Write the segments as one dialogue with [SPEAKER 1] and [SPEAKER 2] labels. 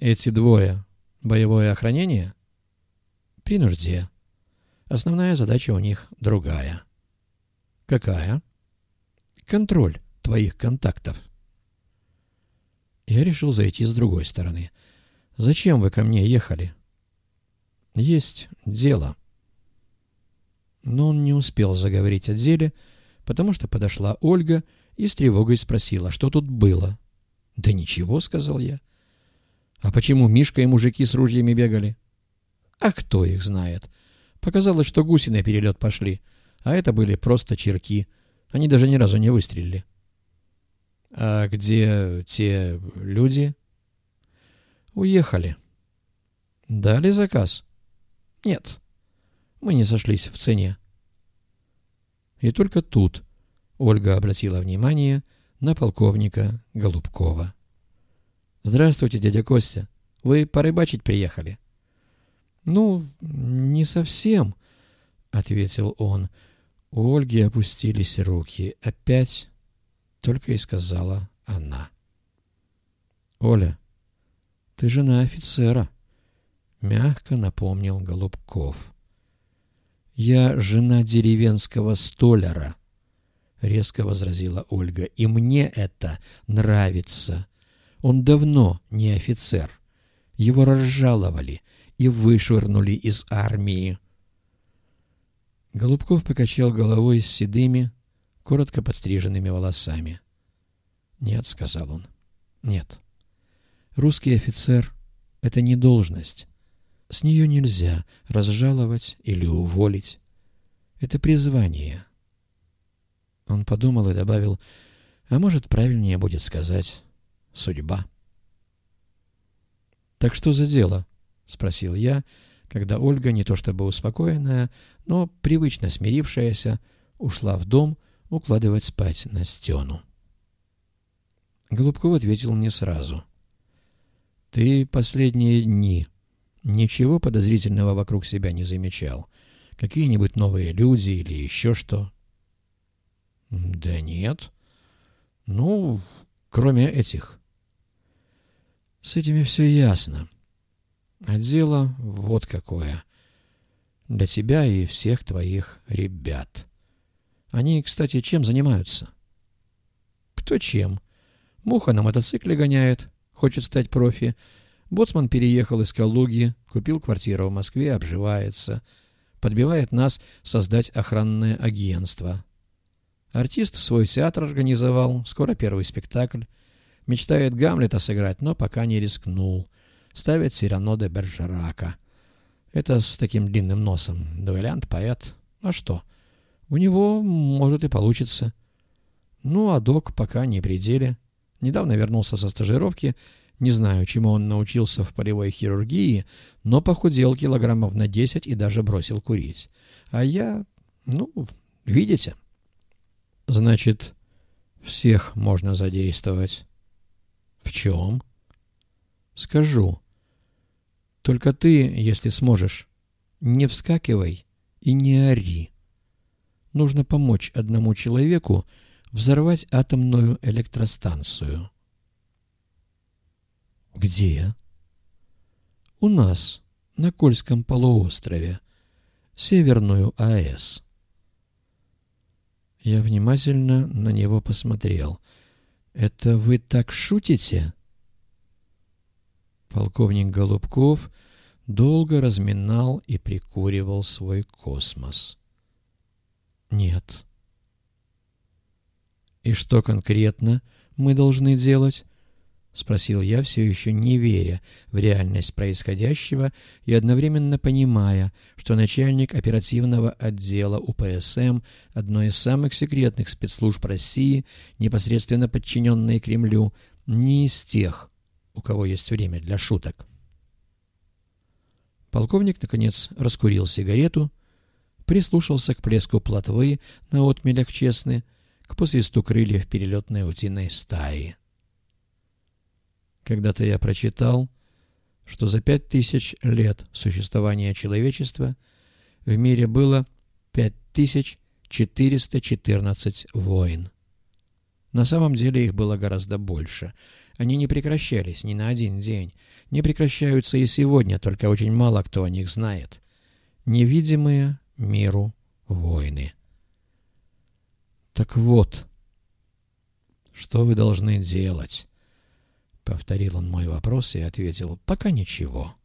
[SPEAKER 1] Эти двое — боевое охранение? При нужде. Основная задача у них другая. Какая? Контроль твоих контактов. Я решил зайти с другой стороны. Зачем вы ко мне ехали? Есть дело. Но он не успел заговорить о деле, потому что подошла Ольга и с тревогой спросила, что тут было. «Да ничего», — сказал я. «А почему Мишка и мужики с ружьями бегали?» «А кто их знает?» Показалось, что гуси на перелет пошли, а это были просто черки. Они даже ни разу не выстрелили. «А где те люди?» «Уехали». «Дали заказ?» «Нет, мы не сошлись в цене». И только тут Ольга обратила внимание на полковника Голубкова. «Здравствуйте, дядя Костя. Вы порыбачить приехали?» «Ну, не совсем», — ответил он. У Ольги опустились руки. Опять только и сказала она. «Оля, ты жена офицера», — мягко напомнил Голубков. «Я жена деревенского столяра», — резко возразила Ольга. «И мне это нравится. Он давно не офицер. Его разжаловали и вышвырнули из армии». Голубков покачал головой с седыми, коротко подстриженными волосами. «Нет», — сказал он, — «нет. Русский офицер — это не должность. С нее нельзя разжаловать или уволить. Это призвание». Он подумал и добавил, а может, правильнее будет сказать «судьба». «Так что за дело?» — спросил я, когда Ольга, не то чтобы успокоенная, но привычно смирившаяся, ушла в дом укладывать спать на стену. Голубков ответил не сразу. «Ты последние дни ничего подозрительного вокруг себя не замечал? Какие-нибудь новые люди или еще что?» «Да нет. Ну, кроме этих». «С этими все ясно. А дело вот какое. Для тебя и всех твоих ребят. Они, кстати, чем занимаются?» «Кто чем?» Муха на мотоцикле гоняет, хочет стать профи. Боцман переехал из Калуги, купил квартиру в Москве, обживается. Подбивает нас создать охранное агентство. Артист свой театр организовал, скоро первый спектакль. Мечтает Гамлета сыграть, но пока не рискнул. Ставит Сирано де Бержерака. Это с таким длинным носом. Дуэлянт, поэт. А что? У него, может, и получится. Ну, а док пока не при деле. Недавно вернулся со стажировки. Не знаю, чему он научился в полевой хирургии, но похудел килограммов на 10 и даже бросил курить. А я... ну, видите? Значит, всех можно задействовать. В чем? Скажу. Только ты, если сможешь, не вскакивай и не ори. Нужно помочь одному человеку, взорвать атомную электростанцию. Где? У нас, на Кольском полуострове, Северную АЭС. Я внимательно на него посмотрел. «Это вы так шутите?» Полковник Голубков долго разминал и прикуривал свой космос. «Нет». «И что конкретно мы должны делать?» — спросил я, все еще не веря в реальность происходящего и одновременно понимая, что начальник оперативного отдела УПСМ, одной из самых секретных спецслужб России, непосредственно подчиненной Кремлю, не из тех, у кого есть время для шуток. Полковник, наконец, раскурил сигарету, прислушался к плеску плотвы на отмелях Честны, к посвисту крыльев перелетной утиной стаи. Когда-то я прочитал, что за пять тысяч лет существования человечества в мире было пять тысяч четыреста четырнадцать войн. На самом деле их было гораздо больше. Они не прекращались ни на один день, не прекращаются и сегодня, только очень мало кто о них знает. Невидимые миру войны. Так вот, что вы должны делать? Повторил он мой вопрос и ответил, пока ничего.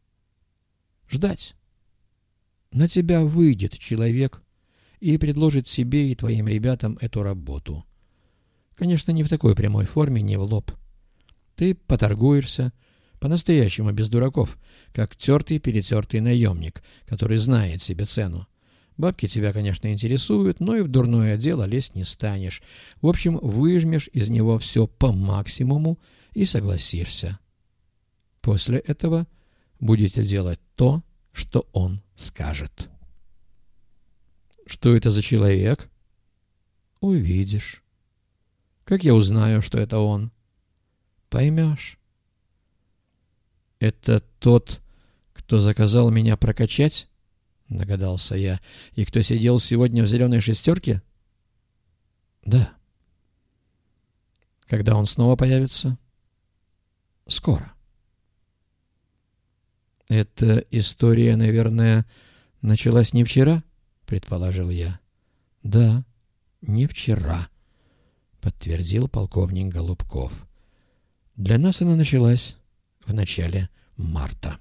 [SPEAKER 1] Ждать. На тебя выйдет человек и предложит себе и твоим ребятам эту работу. Конечно, не в такой прямой форме, не в лоб. Ты поторгуешься, по-настоящему без дураков, как тертый-перетертый наемник, который знает себе цену. Бабки тебя, конечно, интересуют, но и в дурное дело лезть не станешь. В общем, выжмешь из него все по максимуму и согласишься. После этого будете делать то, что он скажет. Что это за человек? Увидишь. Как я узнаю, что это он? Поймешь. Это тот, кто заказал меня прокачать? Догадался я. И кто сидел сегодня в зеленой шестерке? Да. Когда он снова появится? Скоро. Эта история, наверное, началась не вчера, предположил я. Да, не вчера подтвердил полковник Голубков. Для нас она началась в начале марта.